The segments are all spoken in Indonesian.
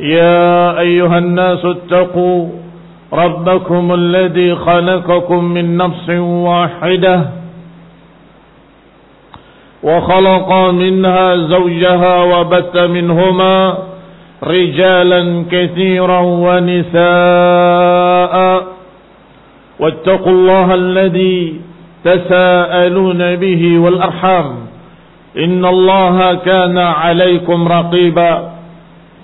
يا أيها الناس اتقوا ربكم الذي خلقكم من نفس واحدة وخلق منها زوجها وبث منهما رجالا كثيرا ونساء واتقوا الله الذي تساءلون به والأرحام إن الله كان عليكم رقيبا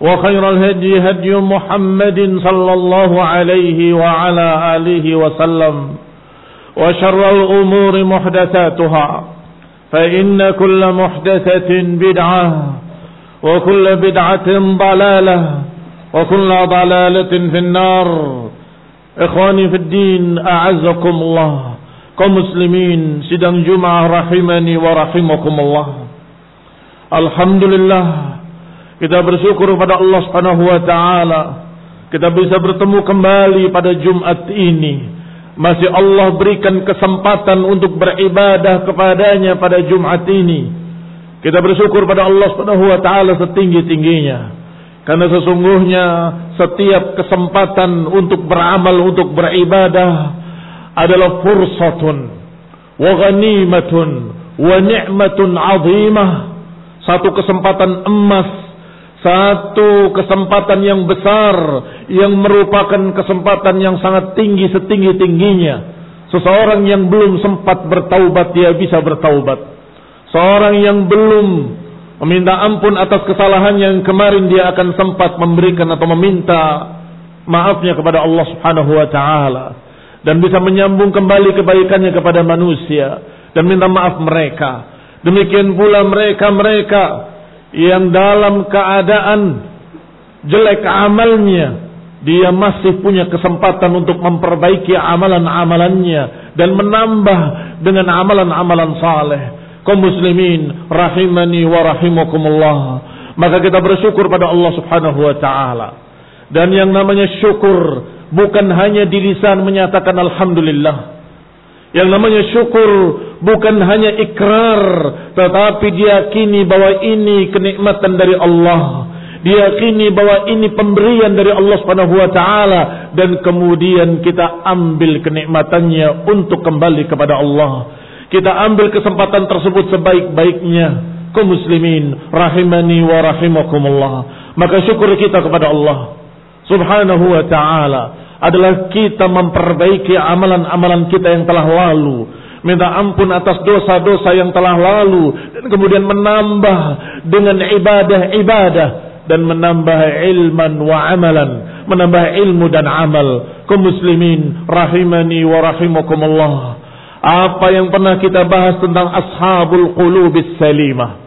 وخير الهدي هدي محمد صلى الله عليه وعلى آله وسلم وشر الأمور محدثاتها فإن كل محدثة بدعة وكل بدعة ضلالة وكل ضلالة في النار. إخواني في الدين أعزكم الله. كمسلمين جمعة رحمني ورحمكم الله. الحمد لله Kita bersyukur pada Allah Subhanahu wa taala kita bisa bertemu kembali pada Jumat ini. Masih Allah berikan kesempatan untuk beribadah kepadanya pada Jumat ini. Kita bersyukur pada Allah Subhanahu wa taala setinggi-tingginya. Karena sesungguhnya setiap kesempatan untuk beramal, untuk beribadah adalah fursatun wa ghanimatun wa ni'matun 'azimah. Satu kesempatan emas satu kesempatan yang besar yang merupakan kesempatan yang sangat tinggi setinggi-tingginya. Seseorang yang belum sempat bertaubat dia bisa bertaubat. Seorang yang belum meminta ampun atas kesalahan yang kemarin dia akan sempat memberikan atau meminta maafnya kepada Allah Subhanahu wa taala dan bisa menyambung kembali kebaikannya kepada manusia dan minta maaf mereka. Demikian pula mereka-mereka yang dalam keadaan jelek amalnya dia masih punya kesempatan untuk memperbaiki amalan-amalannya dan menambah dengan amalan-amalan saleh. Kaum muslimin rahimani wa rahimakumullah. Maka kita bersyukur pada Allah Subhanahu wa taala. Dan yang namanya syukur bukan hanya di lisan menyatakan alhamdulillah. Yang namanya syukur bukan hanya ikrar, tetapi diyakini bahwa ini kenikmatan dari Allah. Diyakini bahwa ini pemberian dari Allah Subhanahu wa taala dan kemudian kita ambil kenikmatannya untuk kembali kepada Allah. Kita ambil kesempatan tersebut sebaik-baiknya kaum muslimin rahimani wa rahimakumullah. Maka syukur kita kepada Allah Subhanahu wa taala adalah kita memperbaiki amalan-amalan kita yang telah lalu. Minta ampun atas dosa-dosa yang telah lalu. Dan kemudian menambah dengan ibadah-ibadah. Dan menambah ilman wa amalan. Menambah ilmu dan amal. Kaum muslimin rahimani wa rahimakumullah. Apa yang pernah kita bahas tentang ashabul qulubis salimah.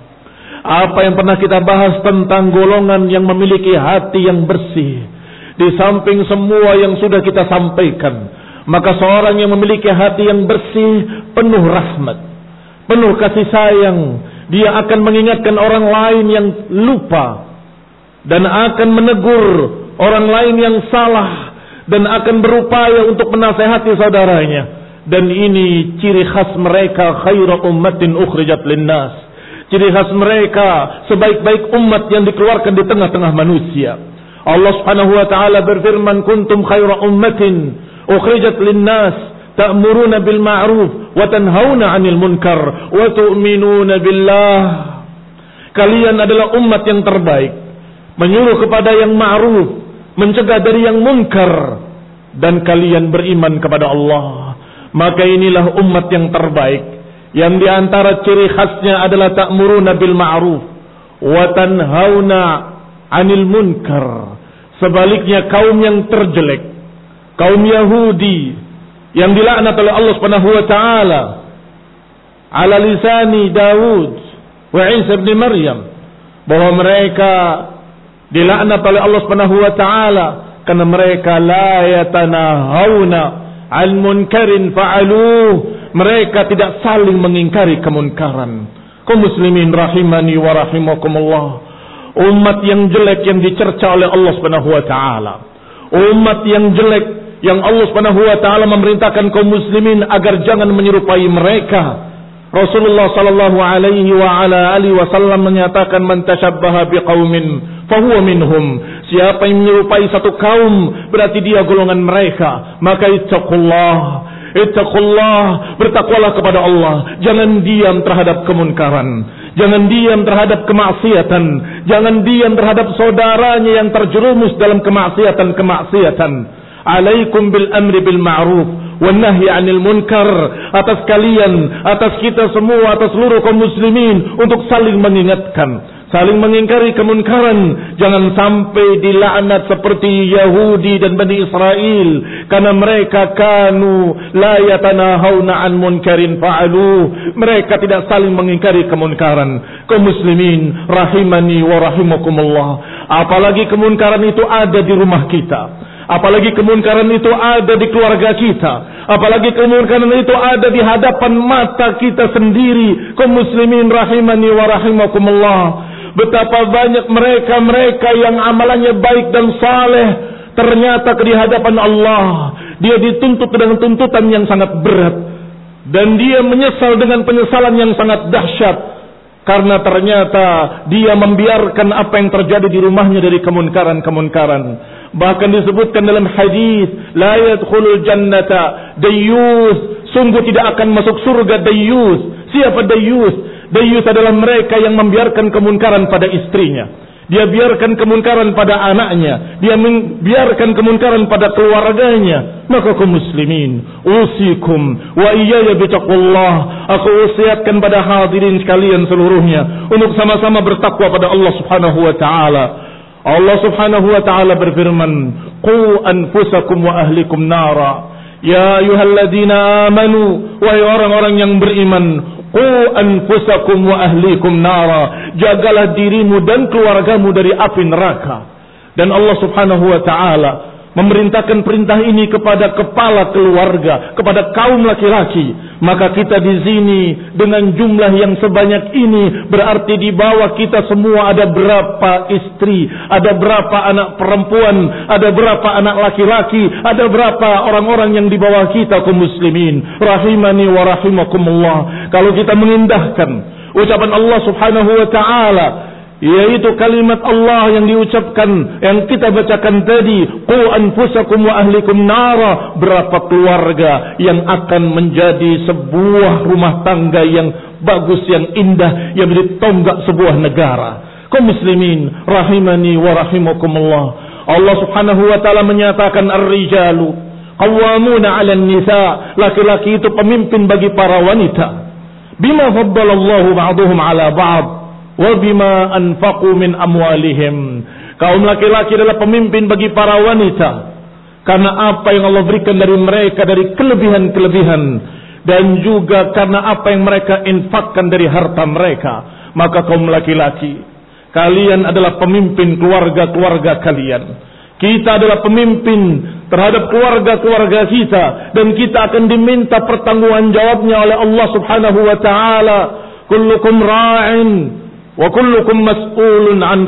Apa yang pernah kita bahas tentang golongan yang memiliki hati yang bersih di samping semua yang sudah kita sampaikan, maka seorang yang memiliki hati yang bersih, penuh rahmat, penuh kasih sayang, dia akan mengingatkan orang lain yang lupa dan akan menegur orang lain yang salah dan akan berupaya untuk menasehati saudaranya Dan ini ciri khas mereka khairu ummatin ukhrijat linnas. Ciri khas mereka sebaik-baik umat yang dikeluarkan di tengah-tengah manusia. Allah Subhanahu wa taala berfirman, "Kuntum khairu ummatin ukhrijat linnas ta'muruna bil ma'ruf wa tanhauna 'anil munkar wa tu'minuna billah." Kalian adalah umat yang terbaik, menyuruh kepada yang ma'ruf, mencegah dari yang munkar. Dan kalian beriman kepada Allah. Maka inilah umat yang terbaik. Yang di antara ciri khasnya adalah ta'muruna bil ma'ruf wa tanhauna 'anil munkar. Sebaliknya kaum yang terjelek kaum Yahudi yang dilaknat oleh Allah Subhanahu wa taala ala lisani Daud wa Isa bin Maryam bahwa mereka dilaknat oleh Allah Subhanahu wa taala karena mereka la yatanahawna al munkarin fa'aluh. Mereka tidak saling mengingkari kemunkaran. Kaum muslimin rahimani wa rahimakumullah. Umat yang jelek yang dicerca oleh Allah Subhanahu wa taala. Umat yang jelek yang Allah Subhanahu wa taala memerintahkan kaum muslimin agar jangan menyerupai mereka Rasulullah sallallahu alaihi wa ala alihi wasallam menyatakan man tashabbaha biqaumin fahuwa minhum. Siapa yang menyerupai satu kaum berarti dia golongan mereka. Maka ittaqullah. Ittaqullah, bertakwalah kepada Allah. Jangan diam terhadap kemunkaran. Jangan diam terhadap kemaksiatan. Jangan diam terhadap saudaranya yang terjerumus dalam kemaksiatan-kemaksiatan. Alaikum bil amri bil ma'ruf Wanahi anil munkar atas kalian, atas kita semua, atas seluruh kaum muslimin untuk saling mengingatkan, saling mengingkari kemunkaran. Jangan sampai dilaknat seperti Yahudi dan Bani Israel karena mereka kanu la yatanahawna an munkarin fa'alu. Mereka tidak saling mengingkari kemunkaran. Kaum muslimin rahimani wa rahimakumullah. Apalagi kemunkaran itu ada di rumah kita. Apalagi kemunkaran itu ada di keluarga kita. Apalagi kemunkaran itu ada di hadapan mata kita sendiri. Kaum muslimin rahimani wa rahimakumullah. Betapa banyak mereka-mereka yang amalannya baik dan saleh. Ternyata di hadapan Allah. Dia dituntut dengan tuntutan yang sangat berat. Dan dia menyesal dengan penyesalan yang sangat dahsyat. Karena ternyata dia membiarkan apa yang terjadi di rumahnya dari kemunkaran-kemunkaran. Bahkan disebutkan dalam hadis, la yadkhulul jannata dayyus, sungguh tidak akan masuk surga dayyus. Siapa dayyus? Dayyus adalah mereka yang membiarkan kemunkaran pada istrinya. Dia biarkan kemunkaran pada anaknya. Dia biarkan kemunkaran pada keluarganya. Maka kaum muslimin, usikum wa iyaya bitaqullah. Aku usiatkan pada hadirin sekalian seluruhnya untuk sama-sama bertakwa pada Allah Subhanahu wa taala. Allah Subhanahu wa taala berfirman, "Qu anfusakum wa ahlikum nara." Ya ayyuhalladzina amanu, wahai orang-orang yang beriman, qu anfusakum wa ahlikum nara. Jagalah dirimu dan keluargamu dari api neraka. Dan Allah Subhanahu wa taala memerintahkan perintah ini kepada kepala keluarga, kepada kaum laki-laki, maka kita di sini dengan jumlah yang sebanyak ini berarti di bawah kita semua ada berapa istri, ada berapa anak perempuan, ada berapa anak laki-laki, ada berapa orang-orang yang di bawah kita kaum muslimin. Rahimani wa rahimakumullah. Kalau kita mengindahkan ucapan Allah Subhanahu wa taala yaitu kalimat Allah yang diucapkan yang kita bacakan tadi. Qu anfusakum wa ahlikum nara. Berapa keluarga yang akan menjadi sebuah rumah tangga yang bagus yang indah yang menjadi tonggak sebuah negara. Kaum muslimin rahimani wa rahimakumullah. Allah Subhanahu wa taala menyatakan ar-rijalu qawwamuna 'alan nisa laki-laki itu pemimpin bagi para wanita. Bima faddalallahu ba'dahum 'ala ba'd wa bima anfaqu min amwalihim. Kaum laki-laki adalah pemimpin bagi para wanita karena apa yang Allah berikan dari mereka dari kelebihan-kelebihan dan juga karena apa yang mereka infakkan dari harta mereka. Maka kaum laki-laki, kalian adalah pemimpin keluarga-keluarga kalian. Kita adalah pemimpin terhadap keluarga-keluarga kita dan kita akan diminta pertanggungan jawabnya oleh Allah Subhanahu wa taala. Kullukum ra'in Wa kullukum mas'ulun an.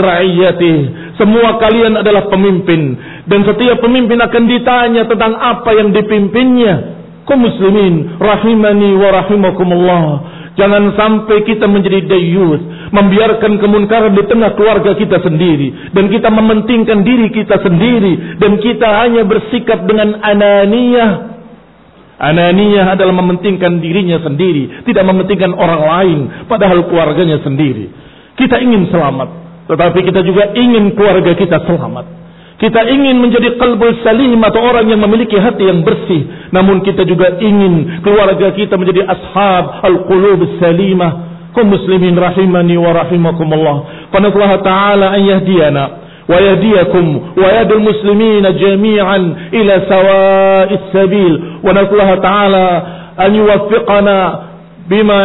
Semua kalian adalah pemimpin dan setiap pemimpin akan ditanya tentang apa yang dipimpinnya. Kaum muslimin rahimani wa rahimakumullah. Jangan sampai kita menjadi dayus, membiarkan kemunkaran di tengah keluarga kita sendiri dan kita mementingkan diri kita sendiri dan kita hanya bersikap dengan ananiyah. Ananiyah adalah mementingkan dirinya sendiri, tidak mementingkan orang lain padahal keluarganya sendiri. Kita ingin selamat, tetapi kita juga ingin keluarga kita selamat. Kita ingin menjadi kalbul salim atau orang yang memiliki hati yang bersih. Namun kita juga ingin keluarga kita menjadi ashab al-qulub salimah. Kum muslimin rahimani wa rahimakumullah. Allah ta'ala an yahdiyana yahdiyakum wa yadul muslimin jami'an ila sawa'is sabil. Allah ta'ala an yuwaffiqana bima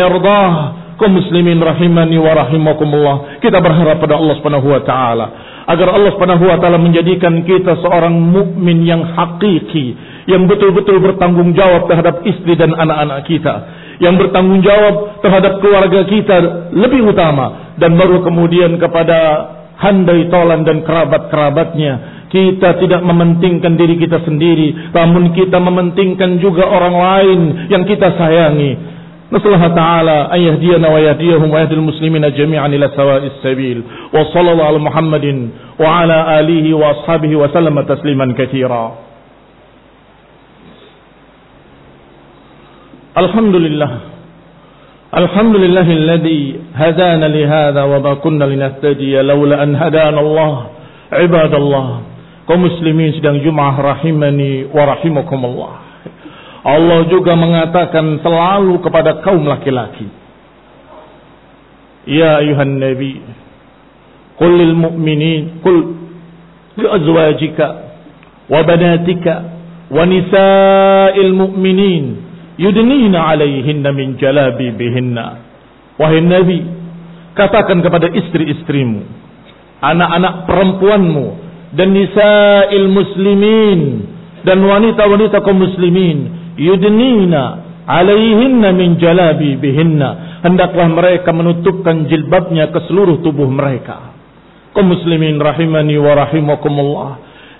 yardah Kum muslimin rahimani wa rahimakumullah. Kita berharap pada Allah Subhanahu wa taala agar Allah Subhanahu wa taala menjadikan kita seorang mukmin yang hakiki, yang betul-betul bertanggung jawab terhadap istri dan anak-anak kita, yang bertanggung jawab terhadap keluarga kita lebih utama dan baru kemudian kepada handai tolan dan kerabat-kerabatnya. Kita tidak mementingkan diri kita sendiri, namun kita mementingkan juga orang lain yang kita sayangi. نسأل الله تعالى أن يهدينا ويهديهم ويهدي المسلمين جميعا إلى سواء السبيل. وصلى الله على محمد وعلى آله وأصحابه وسلم تسليما كثيرا. الحمد لله. الحمد لله الذي هدانا لهذا وما كنا لنهتدي لولا أن هدانا الله. عباد الله kaum muslimin Jumat rahimani wa rahimakumullah Allah juga mengatakan selalu kepada kaum laki-laki. Ya ayuhan nabi, qul lil mu'minin, qul li azwajika wa banatika wa nisa'il mu'minin yudnina 'alaihinna min jalabibihinna. Wahai nabi, katakan kepada istri-istrimu, anak-anak perempuanmu dan nisa'il muslimin dan wanita-wanita kaum muslimin yudnina alaihinna min jalabi bihinna hendaklah mereka menutupkan jilbabnya ke seluruh tubuh mereka. Kaum muslimin rahimani wa rahimakumullah.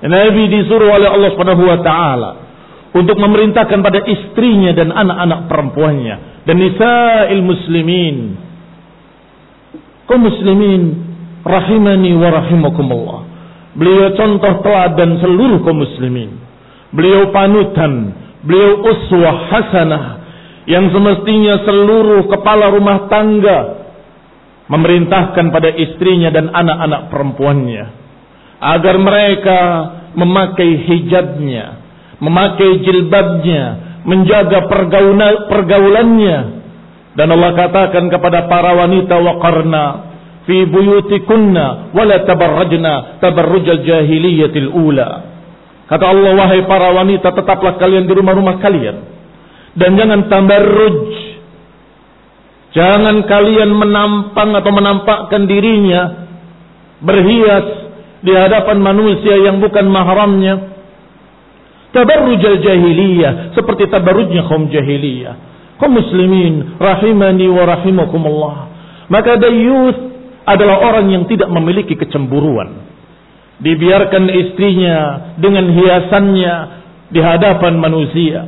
Nabi disuruh oleh Allah Subhanahu wa taala untuk memerintahkan pada istrinya dan anak-anak perempuannya dan nisa'il muslimin. Kaum muslimin rahimani wa rahimakumullah. Beliau contoh teladan seluruh kaum muslimin. Beliau panutan Beliau uswah hasanah yang semestinya seluruh kepala rumah tangga memerintahkan pada istrinya dan anak-anak perempuannya agar mereka memakai hijabnya, memakai jilbabnya, menjaga pergaulannya. Dan Allah katakan kepada para wanita waqarna fi buyutikunna wala tabarrajna tabarrujal jahiliyatil ula. Kata Allah, wahai para wanita, tetaplah kalian di rumah-rumah kalian. Dan jangan tabarruj. Jangan kalian menampang atau menampakkan dirinya berhias di hadapan manusia yang bukan mahramnya. Tabarruj al-jahiliyah. Seperti tabarrujnya kaum jahiliyah. Kaum muslimin, rahimani wa rahimakumullah. Maka dayuth adalah orang yang tidak memiliki kecemburuan dibiarkan istrinya dengan hiasannya di hadapan manusia.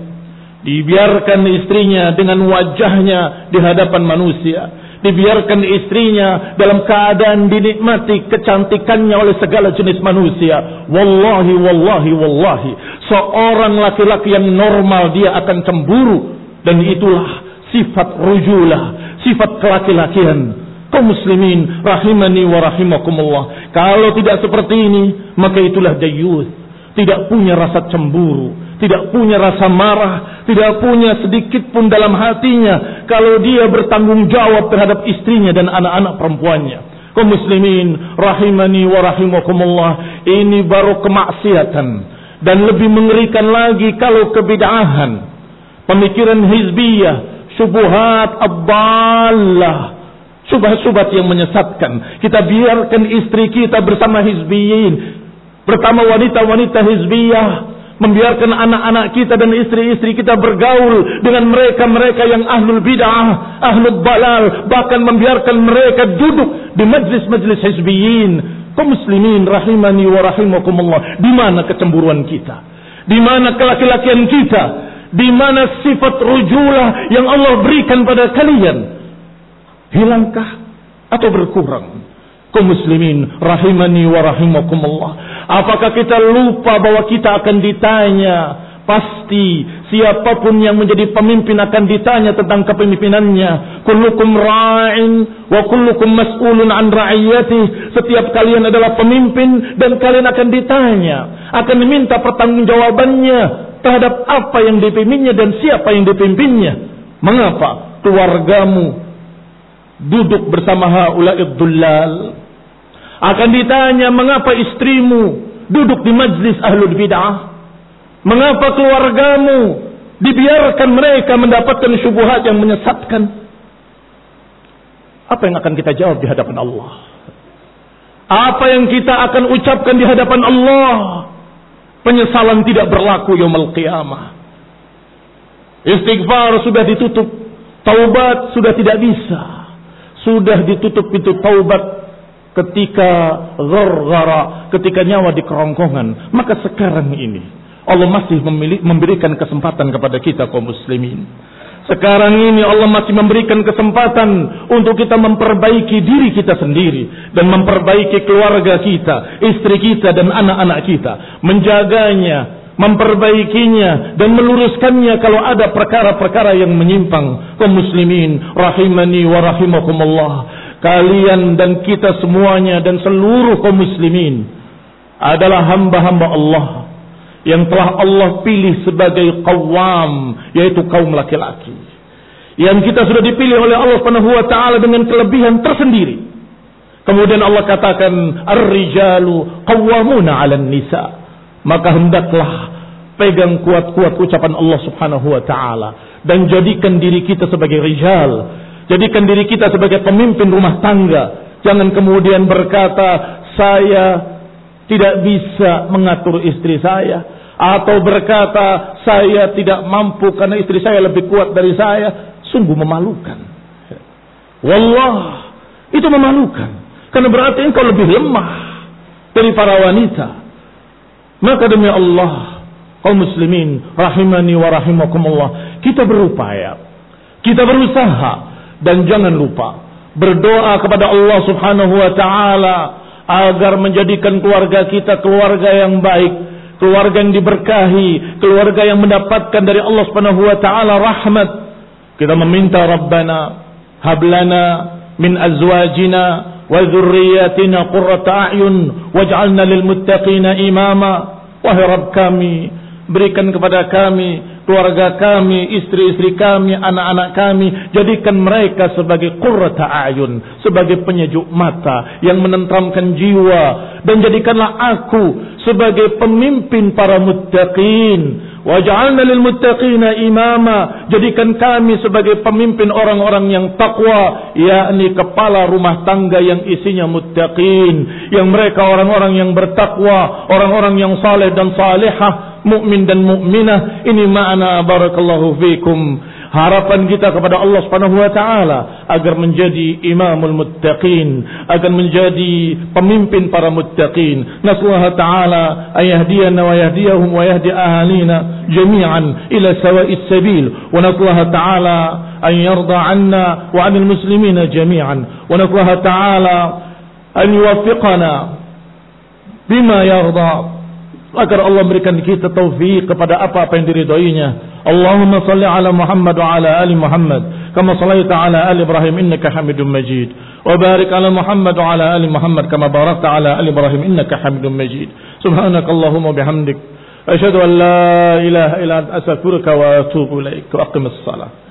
Dibiarkan istrinya dengan wajahnya di hadapan manusia. Dibiarkan istrinya dalam keadaan dinikmati kecantikannya oleh segala jenis manusia. Wallahi wallahi wallahi. Seorang laki-laki yang normal dia akan cemburu. Dan itulah sifat rujulah sifat kelaki-lakian kaum muslimin rahimani wa rahimakumullah. Kalau tidak seperti ini, maka itulah dayuth. Tidak punya rasa cemburu, tidak punya rasa marah, tidak punya sedikit pun dalam hatinya kalau dia bertanggung jawab terhadap istrinya dan anak-anak perempuannya. Kaum muslimin rahimani wa rahimakumullah. Ini baru kemaksiatan dan lebih mengerikan lagi kalau kebid'ahan. Pemikiran hizbiyah, syubhat abdallah Subhat-subhat yang menyesatkan. Kita biarkan istri kita bersama hizbiyin. Bersama wanita-wanita hizbiyah. Membiarkan anak-anak kita dan istri-istri kita bergaul dengan mereka-mereka yang ahlul bid'ah, ahlul balal. Bahkan membiarkan mereka duduk di majlis-majlis hizbiyin. Kau muslimin rahimani wa rahimakumullah. Di mana kecemburuan kita? Di mana kelaki-lakian kita? Di mana sifat rujulah yang Allah berikan pada kalian? Hilangkah atau berkurang? Kau muslimin rahimani wa rahimakumullah. Apakah kita lupa bahwa kita akan ditanya Pasti siapa pun yang menjadi pemimpin akan ditanya tentang kepemimpinannya. Kullukum ra'in wa kullukum mas'ulun an ra'iyati. Setiap kalian adalah pemimpin dan kalian akan ditanya, akan diminta pertanggungjawabannya terhadap apa yang dipimpinnya dan siapa yang dipimpinnya. Mengapa keluargamu duduk bersama haula'id dullal? Akan ditanya mengapa istrimu duduk di majlis ahlul bid'ah? Mengapa keluargamu dibiarkan mereka mendapatkan syubhat yang menyesatkan? Apa yang akan kita jawab di hadapan Allah? Apa yang kita akan ucapkan di hadapan Allah? Penyesalan tidak berlaku yaumul qiyamah. Istighfar sudah ditutup, taubat sudah tidak bisa. Sudah ditutup pintu taubat ketika ghargara, ketika nyawa di kerongkongan. Maka sekarang ini Allah masih memberikan kesempatan kepada kita kaum muslimin. Sekarang ini Allah masih memberikan kesempatan untuk kita memperbaiki diri kita sendiri dan memperbaiki keluarga kita, istri kita dan anak-anak kita, menjaganya, memperbaikinya dan meluruskannya kalau ada perkara-perkara yang menyimpang. Kaum muslimin rahimani wa rahimakumullah. Kalian dan kita semuanya dan seluruh kaum muslimin adalah hamba-hamba Allah yang telah Allah pilih sebagai qawam yaitu kaum laki-laki yang kita sudah dipilih oleh Allah Subhanahu wa taala dengan kelebihan tersendiri kemudian Allah katakan ar-rijalu qawwamuna 'alan nisa maka hendaklah pegang kuat-kuat ucapan Allah Subhanahu wa taala dan jadikan diri kita sebagai rijal jadikan diri kita sebagai pemimpin rumah tangga. Jangan kemudian berkata saya tidak bisa mengatur istri saya atau berkata saya tidak mampu karena istri saya lebih kuat dari saya. Sungguh memalukan. Wallah itu memalukan. Karena berarti engkau lebih lemah dari para wanita. Maka demi Allah kaum muslimin rahimani wa rahimakumullah kita berupaya kita berusaha dan jangan lupa berdoa kepada Allah Subhanahu wa taala agar menjadikan keluarga kita keluarga yang baik, keluarga yang diberkahi, keluarga yang mendapatkan dari Allah Subhanahu wa taala rahmat. Kita meminta Rabbana hablana min azwajina wa dzurriyyatina qurrata a'yun waj'alna lil muttaqina imama. Wahai Rabb kami, berikan kepada kami keluarga kami, istri-istri kami, anak-anak kami, jadikan mereka sebagai qurrata ayun, sebagai penyejuk mata yang menentramkan jiwa dan jadikanlah aku sebagai pemimpin para muttaqin. Waj'alna lil muttaqina imama. Jadikan kami sebagai pemimpin orang-orang yang takwa, yakni kepala rumah tangga yang isinya muttaqin, yang mereka orang-orang yang bertakwa, orang-orang yang saleh dan salihah, mukmin dan mukminah. Ini makna barakallahu fikum. Harapan kita kepada Allah Subhanahu wa taala agar menjadi imamul muttaqin, agar menjadi pemimpin para muttaqin. Nasallahu taala ayahdiyana wa yahdiyahum wa yahdi ahalina jami'an ila sawa'is sabil. Wa nasallahu taala an yarda 'anna wa 'anil muslimina jami'an. Wa nasallahu taala an yuwaffiqana bima yarda agar Allah memberikan kita taufik kepada apa-apa yang diridhoinya. Allahumma salli ala Muhammad wa ala ali Muhammad kama sallaita ala ali Ibrahim innaka Hamidum Majid. Wa barik ala Muhammad wa ala ali Muhammad kama barakta ala ali Ibrahim innaka Hamidum Majid. Subhanakallahumma bihamdik asyhadu an la ilaha illa anta astaghfiruka wa atubu ilaik. Wa aqimis salat.